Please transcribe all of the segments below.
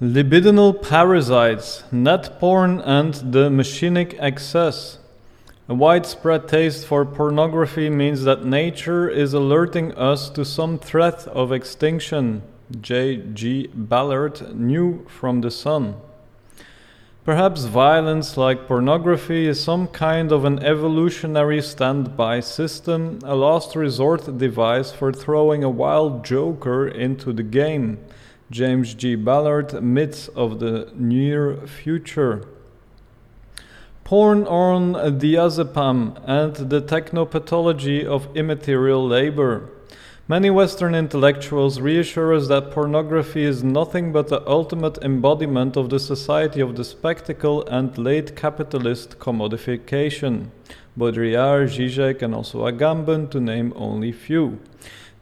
Libidinal parasites, net porn, and the machinic excess. A widespread taste for pornography means that nature is alerting us to some threat of extinction. J. G. Ballard knew from the sun. Perhaps violence like pornography is some kind of an evolutionary standby system, a last resort device for throwing a wild joker into the game. James G. Ballard, Myths of the Near Future. Porn on diazepam and the technopathology of immaterial labor. Many Western intellectuals reassure us that pornography is nothing but the ultimate embodiment of the society of the spectacle and late capitalist commodification. Baudrillard, Zizek, and also Agamben, to name only few.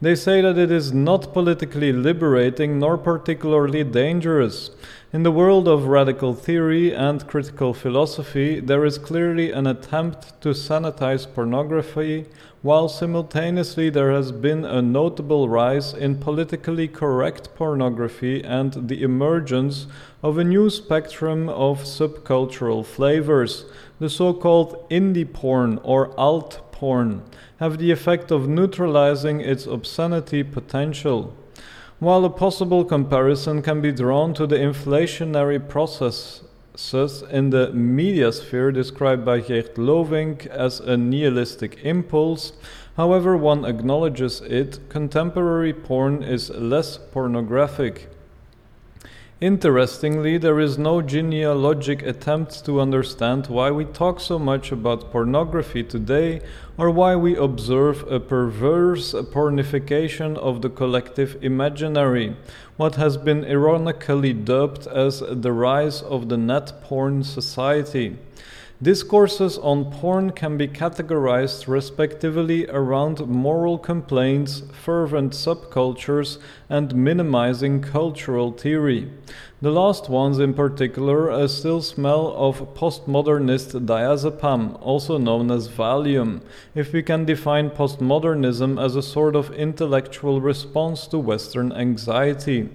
They say that it is not politically liberating nor particularly dangerous. In the world of radical theory and critical philosophy, there is clearly an attempt to sanitize pornography, while simultaneously there has been a notable rise in politically correct pornography and the emergence of a new spectrum of subcultural flavors, the so called indie porn or alt porn have the effect of neutralizing its obscenity potential. While a possible comparison can be drawn to the inflationary processes in the media sphere described by Geert Lovink as a nihilistic impulse, however one acknowledges it, contemporary porn is less pornographic. Interestingly, there is no genealogic attempt to understand why we talk so much about pornography today or why we observe a perverse pornification of the collective imaginary, what has been ironically dubbed as the rise of the net porn society. Discourses on porn can be categorized respectively around moral complaints, fervent subcultures, and minimizing cultural theory. The last ones in particular still smell of postmodernist diazepam, also known as Valium, if we can define postmodernism as a sort of intellectual response to Western anxiety.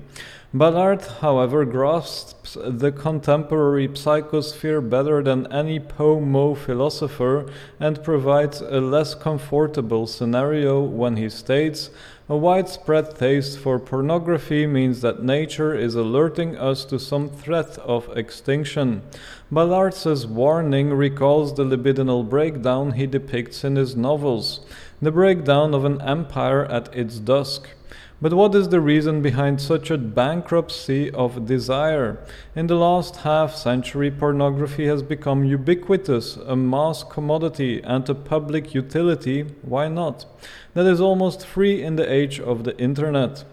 Ballard, however, grasps the contemporary psychosphere better than any Poe philosopher and provides a less comfortable scenario when he states a widespread taste for pornography means that nature is alerting us to some threat of extinction. Ballard's warning recalls the libidinal breakdown he depicts in his novels, the breakdown of an empire at its dusk. But what is the reason behind such a bankruptcy of desire? In the last half century, pornography has become ubiquitous, a mass commodity, and a public utility. Why not? That is almost free in the age of the internet.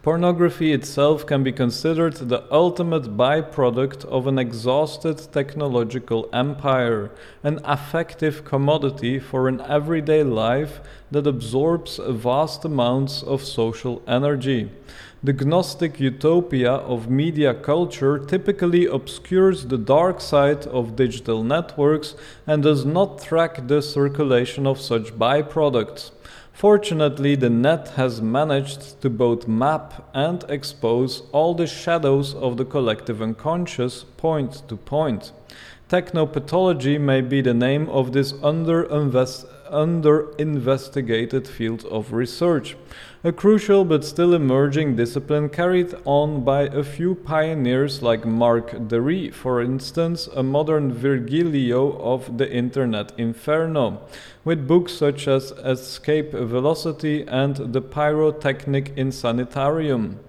Pornography itself can be considered the ultimate byproduct of an exhausted technological empire, an affective commodity for an everyday life that absorbs vast amounts of social energy. The Gnostic utopia of media culture typically obscures the dark side of digital networks and does not track the circulation of such byproducts. Fortunately, the net has managed to both map and expose all the shadows of the collective unconscious point to point. Technopathology may be the name of this under investigated field of research a crucial but still emerging discipline carried on by a few pioneers like Mark Dery, for instance, a modern Virgilio of the Internet Inferno, with books such as Escape Velocity and The Pyrotechnic Insanitarium.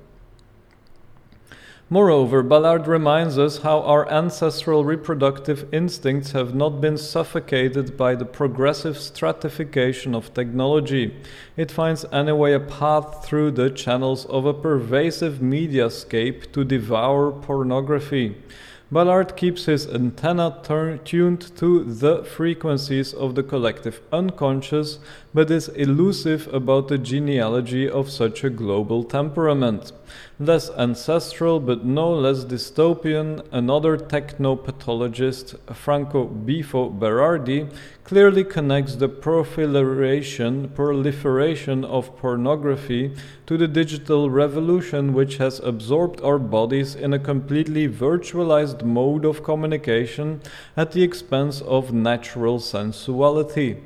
Moreover, Ballard reminds us how our ancestral reproductive instincts have not been suffocated by the progressive stratification of technology. It finds anyway a path through the channels of a pervasive mediascape to devour pornography. Ballard keeps his antenna tuned to the frequencies of the collective unconscious, but is elusive about the genealogy of such a global temperament. Less ancestral but no less dystopian, another technopathologist, Franco Bifo Berardi, clearly connects the proliferation, proliferation of pornography to the digital revolution which has absorbed our bodies in a completely virtualized mode of communication at the expense of natural sensuality.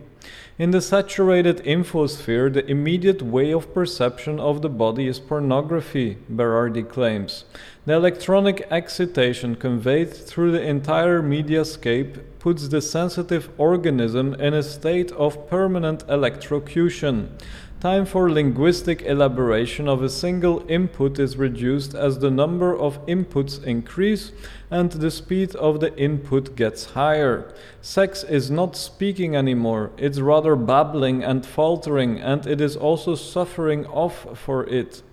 In the saturated infosphere, the immediate way of perception of the body is pornography, Berardi claims. The electronic excitation conveyed through the entire mediascape puts the sensitive organism in a state of permanent electrocution. Time for linguistic elaboration of a single input is reduced as the number of inputs increase and the speed of the input gets higher. Sex is not speaking anymore, it's rather babbling and faltering, and it is also suffering off for it.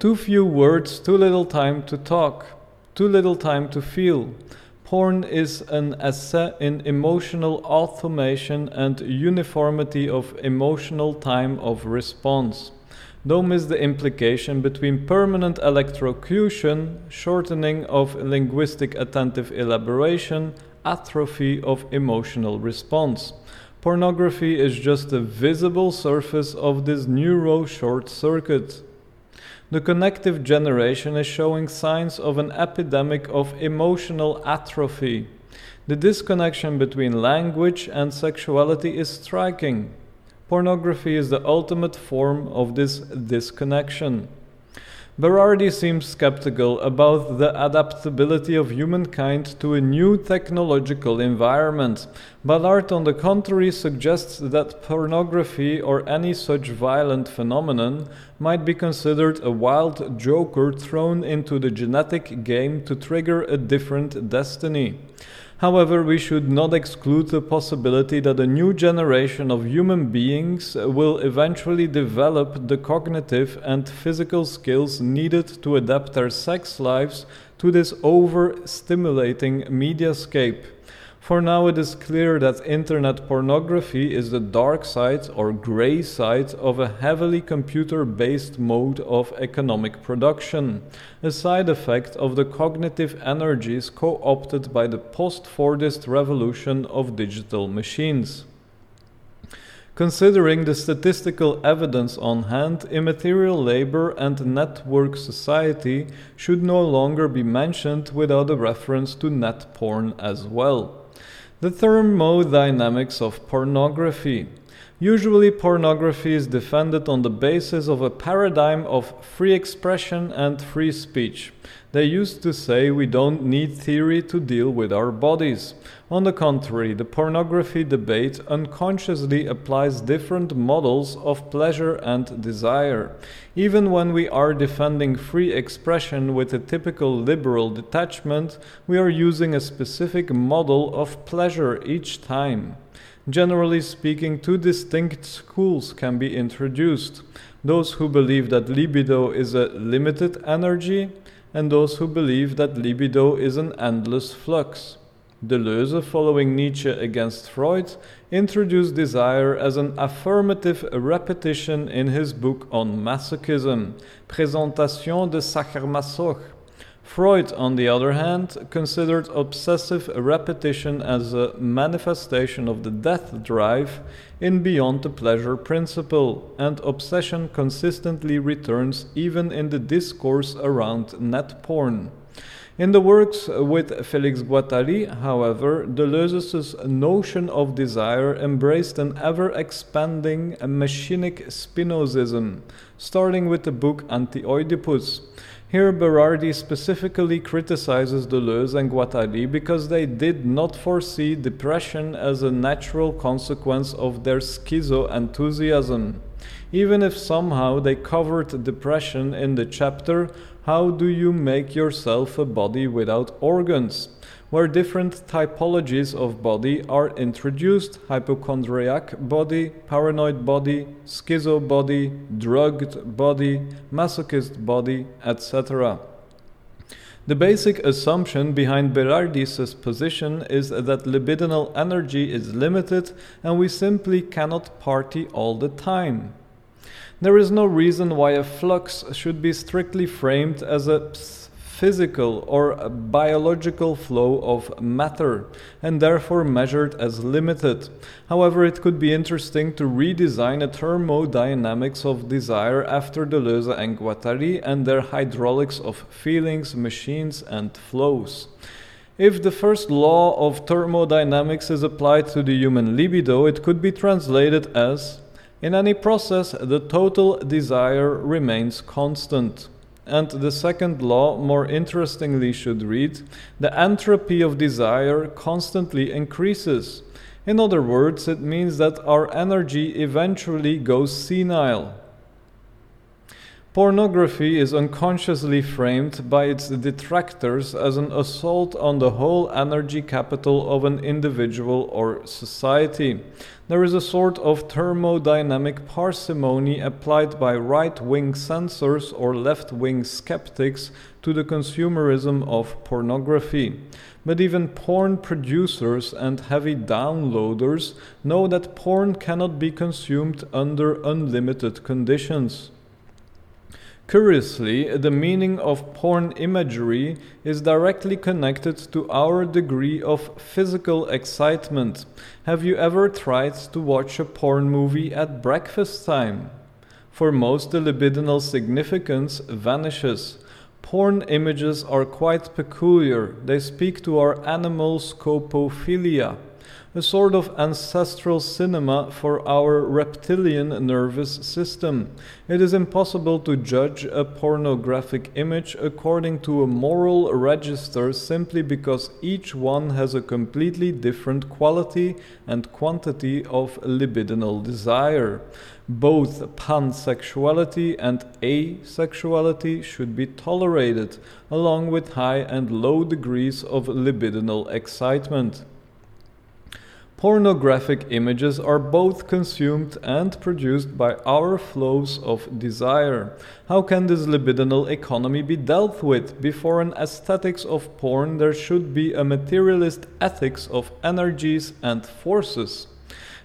Too few words, too little time to talk, too little time to feel. Porn is an essay in emotional automation and uniformity of emotional time of response. Don't miss the implication between permanent electrocution, shortening of linguistic attentive elaboration, atrophy of emotional response. Pornography is just a visible surface of this neuro short circuit. The connective generation is showing signs of an epidemic of emotional atrophy. The disconnection between language and sexuality is striking. Pornography is the ultimate form of this disconnection. Berardi seems skeptical about the adaptability of humankind to a new technological environment. Ballard, on the contrary, suggests that pornography or any such violent phenomenon might be considered a wild joker thrown into the genetic game to trigger a different destiny. However, we should not exclude the possibility that a new generation of human beings will eventually develop the cognitive and physical skills needed to adapt their sex lives to this overstimulating mediascape. For now, it is clear that internet pornography is the dark side or gray side of a heavily computer based mode of economic production, a side effect of the cognitive energies co opted by the post Fordist revolution of digital machines. Considering the statistical evidence on hand, immaterial labor and network society should no longer be mentioned without a reference to net porn as well. The thermodynamics of pornography. Usually, pornography is defended on the basis of a paradigm of free expression and free speech. They used to say we don't need theory to deal with our bodies. On the contrary, the pornography debate unconsciously applies different models of pleasure and desire. Even when we are defending free expression with a typical liberal detachment, we are using a specific model of pleasure each time. Generally speaking, two distinct schools can be introduced those who believe that libido is a limited energy and those who believe that libido is an endless flux. Deleuze, following Nietzsche against Freud, introduced desire as an affirmative repetition in his book on masochism, Présentation de Sacher-Masoch. Freud, on the other hand, considered obsessive repetition as a manifestation of the death drive in Beyond the Pleasure principle, and obsession consistently returns even in the discourse around net porn. In the works with Félix Guattari, however, Deleuze's notion of desire embraced an ever expanding machinic Spinozism, starting with the book Anti Oedipus. Here, Berardi specifically criticizes Deleuze and Guattari because they did not foresee depression as a natural consequence of their schizo enthusiasm. Even if somehow they covered depression in the chapter How Do You Make Yourself a Body Without Organs? where different typologies of body are introduced hypochondriac body, paranoid body, schizo body, drugged body, masochist body, etc. The basic assumption behind Berardi's position is that libidinal energy is limited and we simply cannot party all the time. There is no reason why a flux should be strictly framed as a physical or biological flow of matter, and therefore measured as limited. However, it could be interesting to redesign a thermodynamics of desire after Deleuze and Guattari and their hydraulics of feelings, machines, and flows. If the first law of thermodynamics is applied to the human libido, it could be translated as In any process, the total desire remains constant. And the second law, more interestingly, should read The entropy of desire constantly increases. In other words, it means that our energy eventually goes senile. Pornography is unconsciously framed by its detractors as an assault on the whole energy capital of an individual or society. There is a sort of thermodynamic parsimony applied by right wing censors or left wing skeptics to the consumerism of pornography. But even porn producers and heavy downloaders know that porn cannot be consumed under unlimited conditions. Curiously, the meaning of porn imagery is directly connected to our degree of physical excitement. Have you ever tried to watch a porn movie at breakfast time? For most, the libidinal significance vanishes. Porn images are quite peculiar, they speak to our animal scopophilia a sort of ancestral cinema for our reptilian nervous system. It is impossible to judge a pornographic image according to a moral register simply because each one has a completely different quality and quantity of libidinal desire. Both pansexuality and asexuality should be tolerated, along with high and low degrees of libidinal excitement. Pornographic images are both consumed and produced by our flows of desire. How can this libidinal economy be dealt with? Before an aesthetics of porn, there should be a materialist ethics of energies and forces.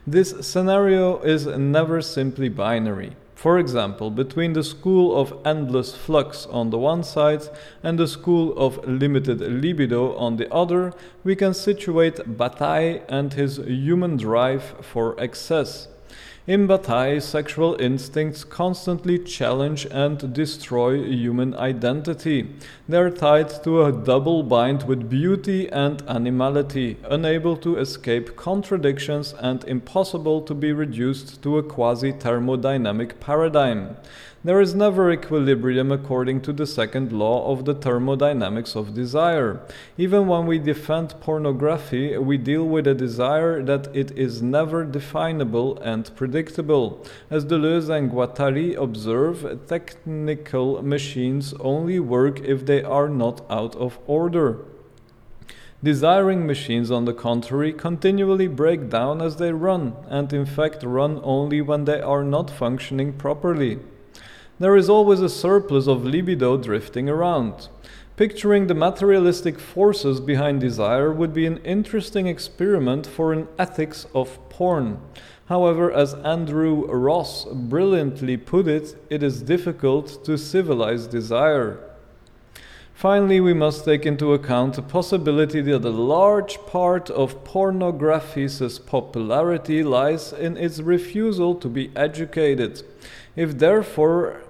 This scenario is never simply binary. For example, between the school of endless flux on the one side and the school of limited libido on the other, we can situate Bataille and his human drive for excess. In Bataille, sexual instincts constantly challenge and destroy human identity. They are tied to a double bind with beauty and animality, unable to escape contradictions and impossible to be reduced to a quasi thermodynamic paradigm. There is never equilibrium according to the second law of the thermodynamics of desire. Even when we defend pornography, we deal with a desire that it is never definable and predictable. As Deleuze and Guattari observe, technical machines only work if they are not out of order. Desiring machines, on the contrary, continually break down as they run, and in fact run only when they are not functioning properly. There is always a surplus of libido drifting around. Picturing the materialistic forces behind desire would be an interesting experiment for an ethics of porn. However, as Andrew Ross brilliantly put it, it is difficult to civilize desire. Finally, we must take into account the possibility that a large part of pornography's popularity lies in its refusal to be educated. If therefore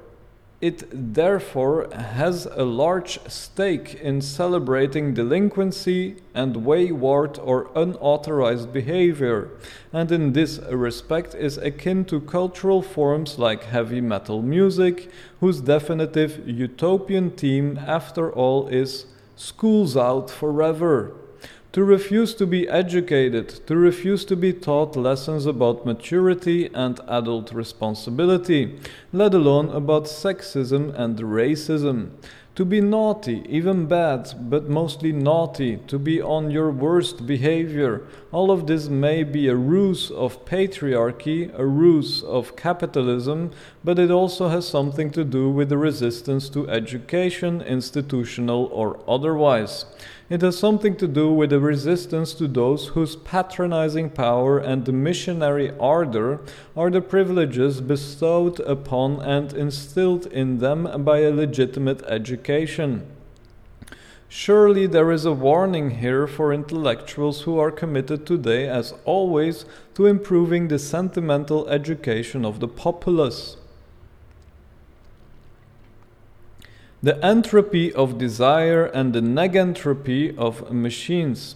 it therefore has a large stake in celebrating delinquency and wayward or unauthorized behavior, and in this respect is akin to cultural forms like heavy metal music, whose definitive utopian theme, after all, is schools out forever to refuse to be educated, to refuse to be taught lessons about maturity and adult responsibility, let alone about sexism and racism, To be naughty, even bad, but mostly naughty, to be on your worst behavior, all of this may be a ruse of patriarchy, a ruse of capitalism, but it also has something to do with the resistance to education, institutional or otherwise. It has something to do with the resistance to those whose patronizing power and missionary ardor are the privileges bestowed upon and instilled in them by a legitimate education. Surely there is a warning here for intellectuals who are committed today, as always, to improving the sentimental education of the populace. the entropy of desire and the negentropy of machines.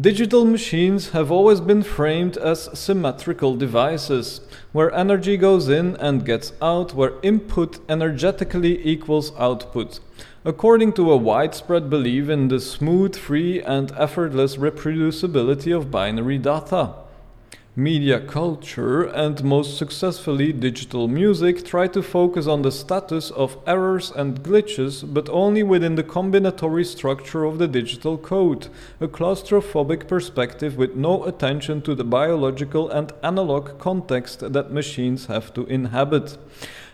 Digital machines have always been framed as symmetrical devices, where energy goes in and gets out, where input energetically equals output. According to a widespread belief in the smooth, free, and effortless reproducibility of binary data media culture and most successfully digital music try to focus on the status of errors and glitches, but only within the combinatory structure of the digital code, a claustrophobic perspective with no attention to the biological and analog context that machines have to inhabit.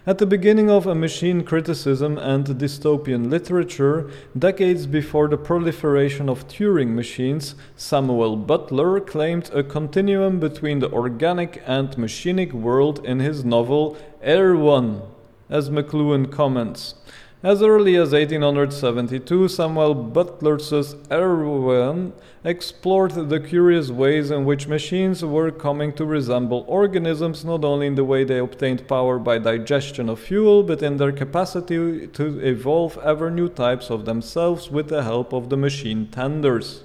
At the beginning of a machine criticism and dystopian literature, decades before the proliferation of Turing machines, Samuel Butler claimed a continuum between the organic and machinic world in his novel Erewhon, as McLuhan comments. As early as 1872, Samuel Butler's Erewhon explored the curious ways in which machines were coming to resemble organisms, not only in the way they obtained power by digestion of fuel, but in their capacity to evolve ever new types of themselves with the help of the machine tenders.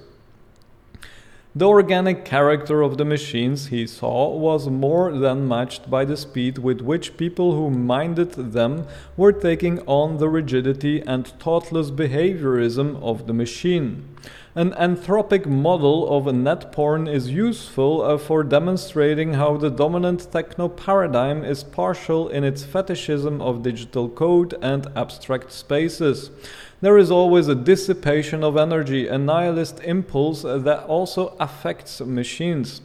The organic character of the machines he saw was more than matched by the speed with which people who minded them were taking on the rigidity and thoughtless behaviorism of the machine. An anthropic model of net porn is useful uh, for demonstrating how the dominant techno paradigm is partial in its fetishism of digital code and abstract spaces. There is always a dissipation of energy, a nihilist impulse that also affects machines.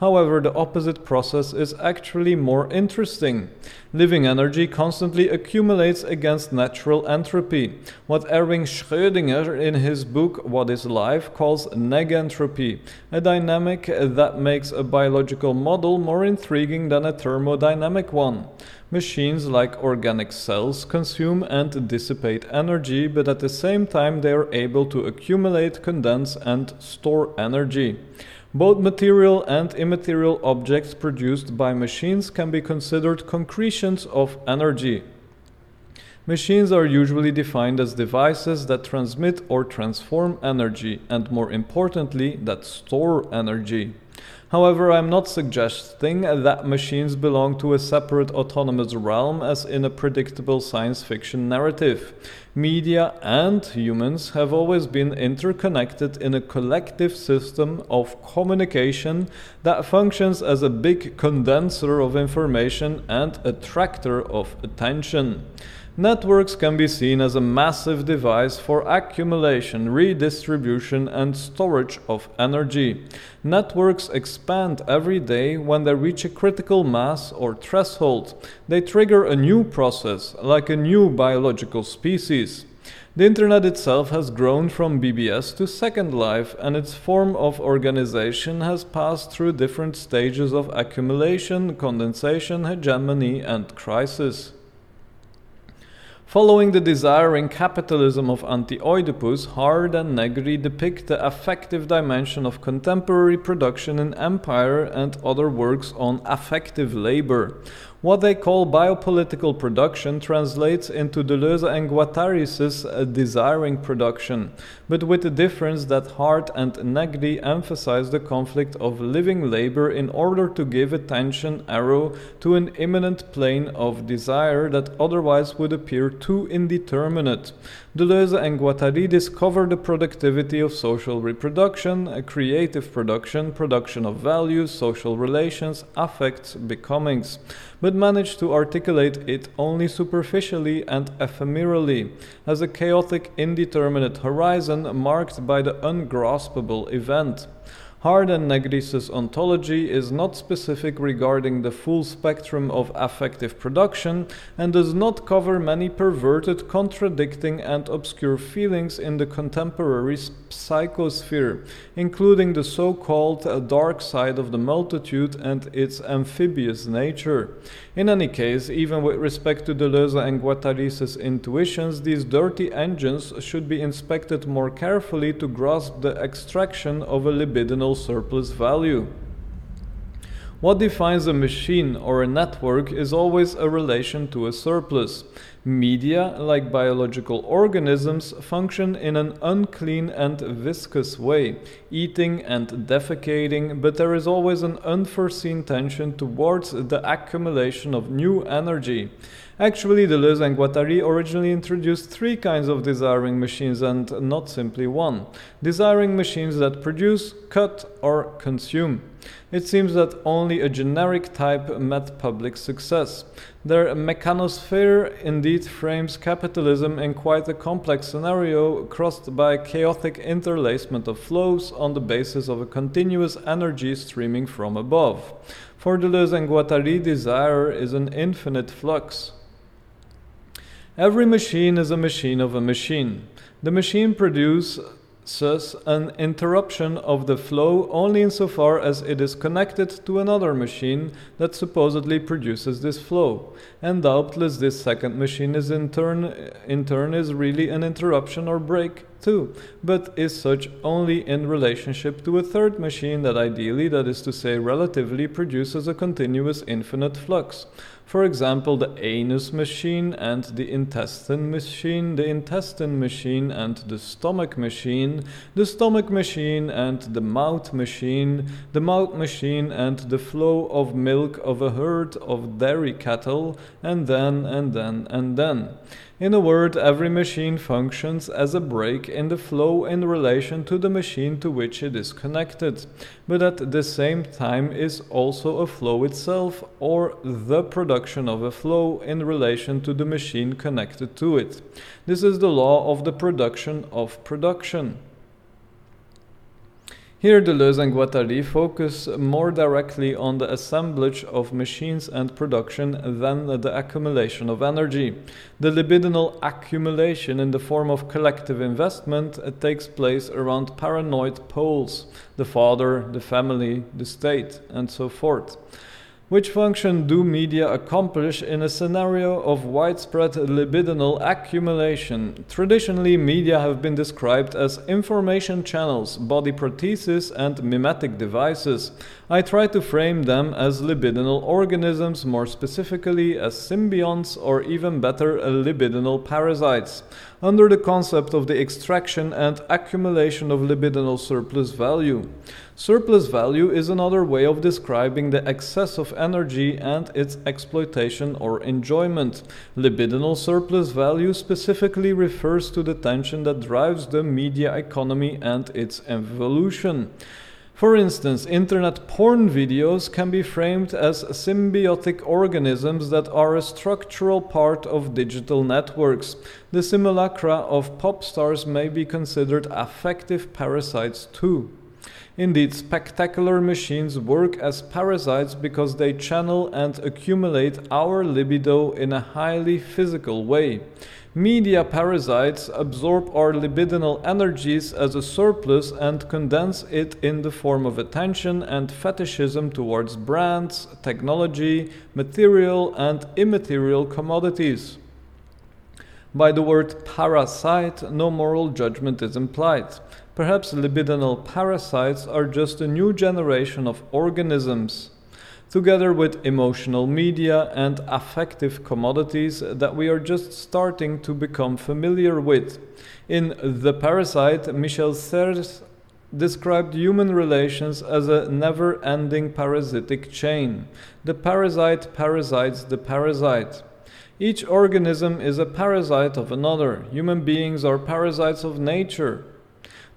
However, the opposite process is actually more interesting. Living energy constantly accumulates against natural entropy, what Erwin Schrödinger in his book What is Life calls negentropy, a dynamic that makes a biological model more intriguing than a thermodynamic one. Machines, like organic cells, consume and dissipate energy, but at the same time they are able to accumulate, condense, and store energy. Both material and immaterial objects produced by machines can be considered concretions of energy. Machines are usually defined as devices that transmit or transform energy, and more importantly, that store energy. However, I'm not suggesting that machines belong to a separate autonomous realm as in a predictable science fiction narrative. Media and humans have always been interconnected in a collective system of communication that functions as a big condenser of information and attractor of attention. Networks can be seen as a massive device for accumulation, redistribution, and storage of energy. Networks expand every day when they reach a critical mass or threshold. They trigger a new process, like a new biological species. The internet itself has grown from BBS to Second Life, and its form of organization has passed through different stages of accumulation, condensation, hegemony, and crisis. Following the desiring capitalism of Anti-Oedipus, Hardt and Negri depict the affective dimension of contemporary production in Empire and other works on affective labor. What they call biopolitical production translates into Deleuze and Guattari's uh, desiring production, but with the difference that Hardt and Negri emphasize the conflict of living labor in order to give attention arrow to an immanent plane of desire that otherwise would appear too indeterminate. Deleuze and Guattari discover the productivity of social reproduction, a creative production, production of values, social relations, affects, becomings, but manage to articulate it only superficially and ephemerally, as a chaotic, indeterminate horizon marked by the ungraspable event. Hardt and Negri's ontology is not specific regarding the full spectrum of affective production and does not cover many perverted, contradicting, and obscure feelings in the contemporary psychosphere, including the so called uh, dark side of the multitude and its amphibious nature. In any case, even with respect to Deleuze and Guattari's intuitions, these dirty engines should be inspected more carefully to grasp the extraction of a libidinal surplus value. What defines a machine or a network is always a relation to a surplus. Media, like biological organisms, function in an unclean and viscous way, eating and defecating, but there is always an unforeseen tension towards the accumulation of new energy. Actually, Deleuze and Guattari originally introduced three kinds of desiring machines and not simply one. Desiring machines that produce, cut, or consume. It seems that only a generic type met public success. Their mechanosphere indeed frames capitalism in quite a complex scenario crossed by chaotic interlacement of flows on the basis of a continuous energy streaming from above. For Deleuze and Guattari, desire is an infinite flux. Every machine is a machine of a machine. The machine produces an interruption of the flow only insofar as it is connected to another machine that supposedly produces this flow. And doubtless this second machine is in turn in turn is really an interruption or break too, but is such only in relationship to a third machine that ideally, that is to say relatively, produces a continuous infinite flux. For example, the anus machine and the intestine machine, the intestine machine and the stomach machine, the stomach machine and the mouth machine, the mouth machine and the flow of milk of a herd of dairy cattle, and then and then and then. In a word, every machine functions as a break in the flow in relation to the machine to which it is connected, but at the same time is also a flow itself or the production of a flow in relation to the machine connected to it. This is the law of the production of production. Here Deleuze and Guattari focus more directly on the assemblage of machines and production than the accumulation of energy. The libidinal accumulation in the form of collective investment uh, takes place around paranoid poles the father, the family, the state, and so forth. Which function do media accomplish in a scenario of widespread libidinal accumulation? Traditionally, media have been described as information channels, body prostheses, and mimetic devices. I try to frame them as libidinal organisms, more specifically as symbionts or even better, libidinal parasites, under the concept of the extraction and accumulation of libidinal surplus value. Surplus value is another way of describing the excess of energy and its exploitation or enjoyment. Libidinal surplus value specifically refers to the tension that drives the media economy and its evolution. For instance, internet porn videos can be framed as symbiotic organisms that are a structural part of digital networks. The simulacra of pop stars may be considered affective parasites too. Indeed, spectacular machines work as parasites because they channel and accumulate our libido in a highly physical way. Media parasites absorb our libidinal energies as a surplus and condense it in the form of attention and fetishism towards brands, technology, material, and immaterial commodities. By the word parasite, no moral judgment is implied. Perhaps libidinal parasites are just a new generation of organisms, together with emotional media and affective commodities that we are just starting to become familiar with. In The Parasite, Michel Serres described human relations as a never ending parasitic chain. The parasite parasites the parasite. Each organism is a parasite of another. Human beings are parasites of nature.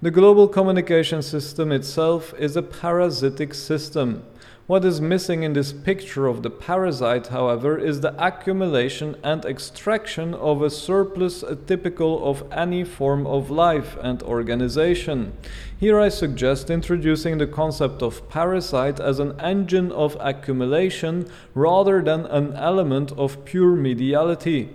The global communication system itself is a parasitic system. What is missing in this picture of the parasite, however, is the accumulation and extraction of a surplus typical of any form of life and organization. Here I suggest introducing the concept of parasite as an engine of accumulation rather than an element of pure mediality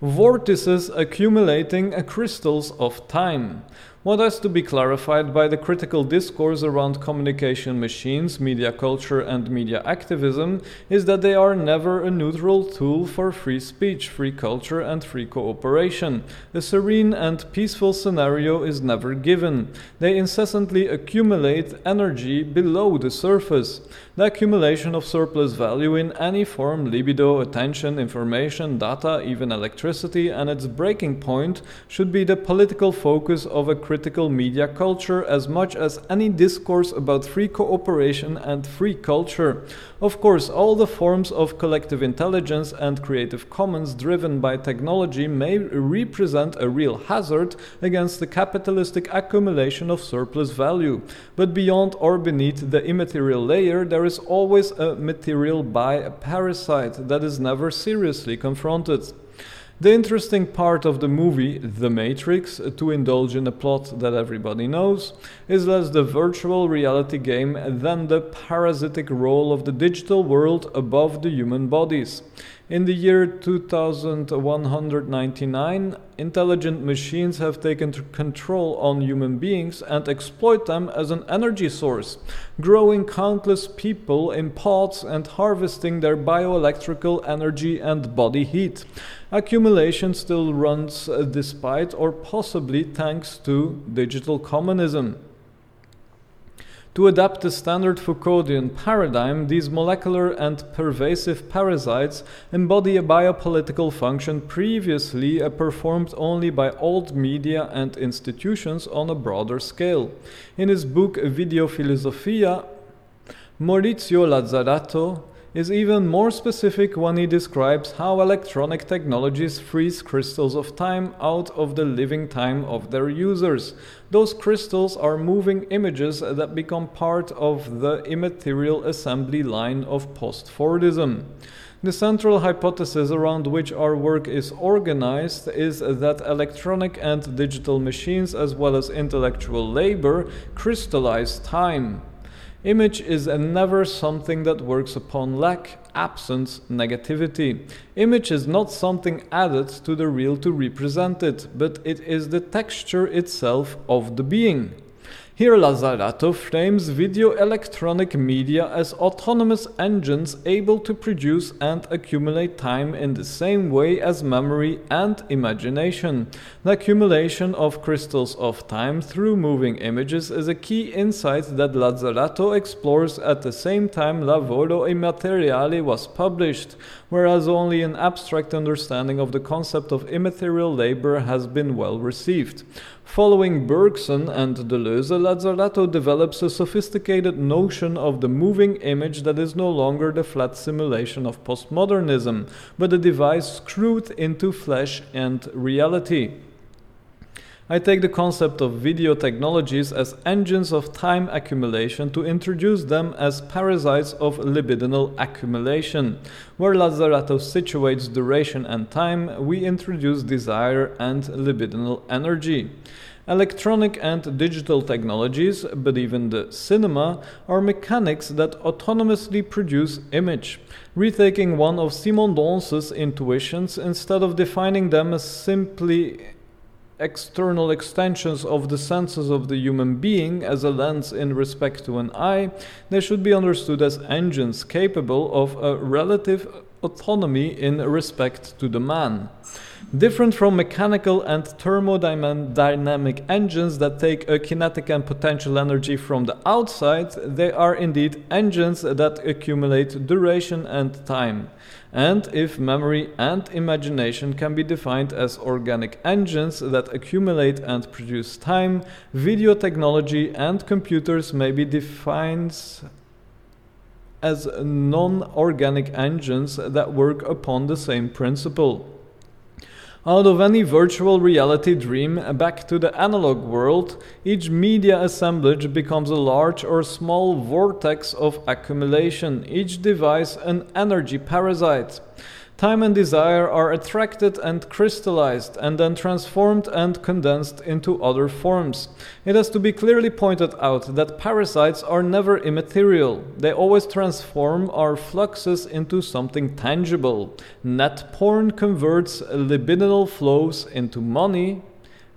vortices accumulating crystals of time. What has to be clarified by the critical discourse around communication machines, media culture, and media activism is that they are never a neutral tool for free speech, free culture, and free cooperation. A serene and peaceful scenario is never given. They incessantly accumulate energy below the surface. The accumulation of surplus value in any form libido, attention, information, data, even electricity and its breaking point should be the political focus of a critical media culture as much as any discourse about free cooperation and free culture. Of course, all the forms of collective intelligence and creative commons driven by technology may represent a real hazard against the capitalistic accumulation of surplus value. But beyond or beneath the immaterial layer, there is always a material by a parasite that is never seriously confronted. The interesting part of the movie, The Matrix, to indulge in a plot that everybody knows, is less the virtual reality game than the parasitic role of the digital world above the human bodies. In the year 2199, intelligent machines have taken control on human beings and exploit them as an energy source, growing countless people in pods and harvesting their bioelectrical energy and body heat. Accumulation still runs uh, despite or possibly thanks to digital communism. To adapt the standard Foucauldian paradigm, these molecular and pervasive parasites embody a biopolitical function previously uh, performed only by old media and institutions on a broader scale. In his book Videofilosofia, Maurizio Lazzarato is even more specific when he describes how electronic technologies freeze crystals of time out of the living time of their users. Those crystals are moving images that become part of the immaterial assembly line of post Fordism. The central hypothesis around which our work is organized is that electronic and digital machines, as well as intellectual labor, crystallize time. Image is never something that works upon lack, absence, negativity. Image is not something added to the real to represent it, but it is the texture itself of the being. Here Lazzarato frames video electronic media as autonomous engines able to produce and accumulate time in the same way as memory and imagination. The accumulation of crystals of time through moving images is a key insight that Lazzarato explores at the same time Lavoro Immateriale was published, whereas only an abstract understanding of the concept of immaterial labor has been well received. Following Bergson and Deleuze, Lazzarato develops a sophisticated notion of the moving image that is no longer the flat simulation of postmodernism, but a device screwed into flesh and reality. I take the concept of video technologies as engines of time accumulation to introduce them as parasites of libidinal accumulation. Where Lazzarato situates duration and time, we introduce desire and libidinal energy. Electronic and digital technologies, but even the cinema, are mechanics that autonomously produce image, retaking one of Simondon's intuitions instead of defining them as simply external extensions of the senses of the human being as a lens in respect to an eye, they should be understood as engines capable of a relative autonomy in respect to the man. Different from mechanical and thermodynamic engines that take a kinetic and potential energy from the outside, they are indeed engines that accumulate duration and time. And if memory and imagination can be defined as organic engines that accumulate and produce time, video technology and computers may be defined as non organic engines that work upon the same principle. Out of any virtual reality dream back to the analog world, each media assemblage becomes a large or small vortex of accumulation, each device an energy parasite. Time and desire are attracted and crystallized and then transformed and condensed into other forms. It has to be clearly pointed out that parasites are never immaterial. They always transform our fluxes into something tangible. Net porn converts libidinal flows into money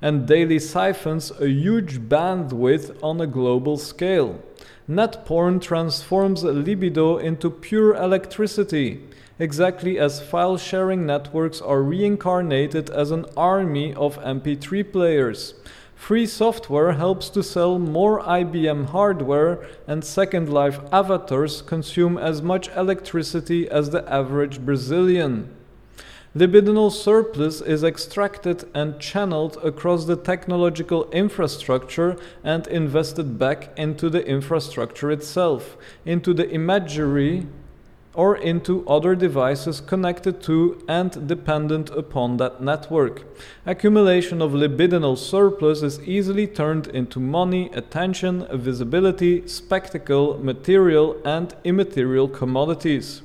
and daily siphons a huge bandwidth on a global scale. Net porn transforms libido into pure electricity exactly as file sharing networks are reincarnated as an army of MP3 players. Free software helps to sell more IBM hardware, and Second Life avatars consume as much electricity as the average Brazilian. Libidinal surplus is extracted and channeled across the technological infrastructure and invested back into the infrastructure itself, into the imagery or into other devices connected to and dependent upon that network. Accumulation of libidinal surplus is easily turned into money, attention, visibility, spectacle, material, and immaterial commodities.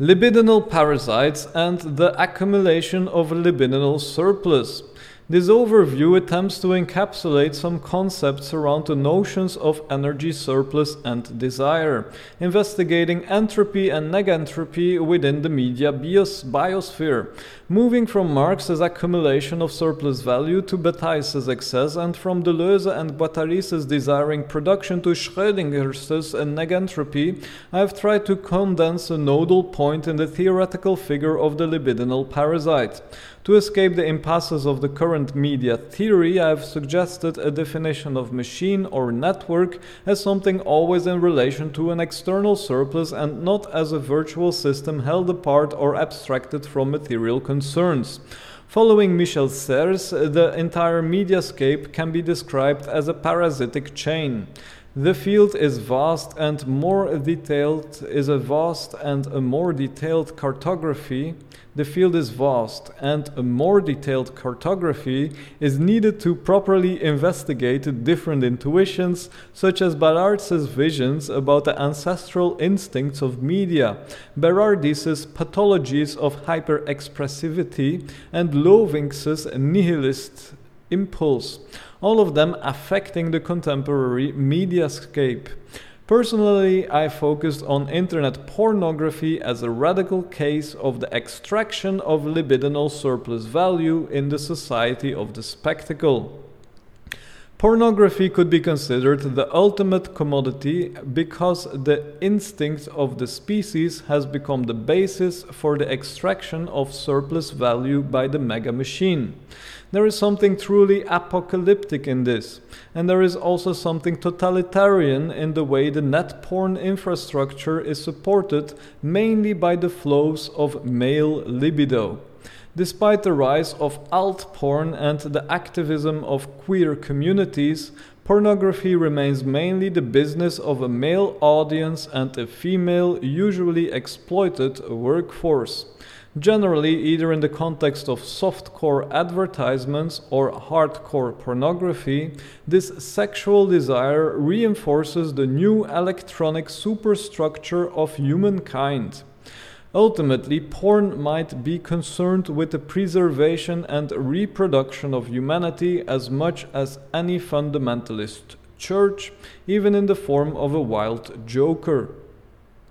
Libidinal parasites and the accumulation of libidinal surplus. This overview attempts to encapsulate some concepts around the notions of energy surplus and desire, investigating entropy and negentropy within the media bios- biosphere, moving from Marx's accumulation of surplus value to Bataille's excess, and from Deleuze and Guattari's desiring production to Schrödinger's negentropy, I have tried to condense a nodal point in the theoretical figure of the libidinal parasite. To escape the impasses of the current media theory, I have suggested a definition of machine or network as something always in relation to an external surplus and not as a virtual system held apart or abstracted from material concerns. Following Michel Serres, the entire mediascape can be described as a parasitic chain. The field is vast and more detailed is a vast and a more detailed cartography. The field is vast and a more detailed cartography is needed to properly investigate different intuitions, such as Ballard's visions about the ancestral instincts of media, Berardis's pathologies of hyperexpressivity, and Lovink's nihilist impulse all of them affecting the contemporary mediascape. Personally, I focused on internet pornography as a radical case of the extraction of libidinal surplus value in the society of the spectacle. Pornography could be considered the ultimate commodity because the instinct of the species has become the basis for the extraction of surplus value by the mega machine. There is something truly apocalyptic in this, and there is also something totalitarian in the way the net porn infrastructure is supported mainly by the flows of male libido. Despite the rise of alt porn and the activism of queer communities, pornography remains mainly the business of a male audience and a female, usually exploited workforce generally either in the context of softcore advertisements or hardcore pornography, this sexual desire reinforces the new electronic superstructure of humankind. Ultimately, porn might be concerned with the preservation and reproduction of humanity as much as any fundamentalist church, even in the form of a wild joker.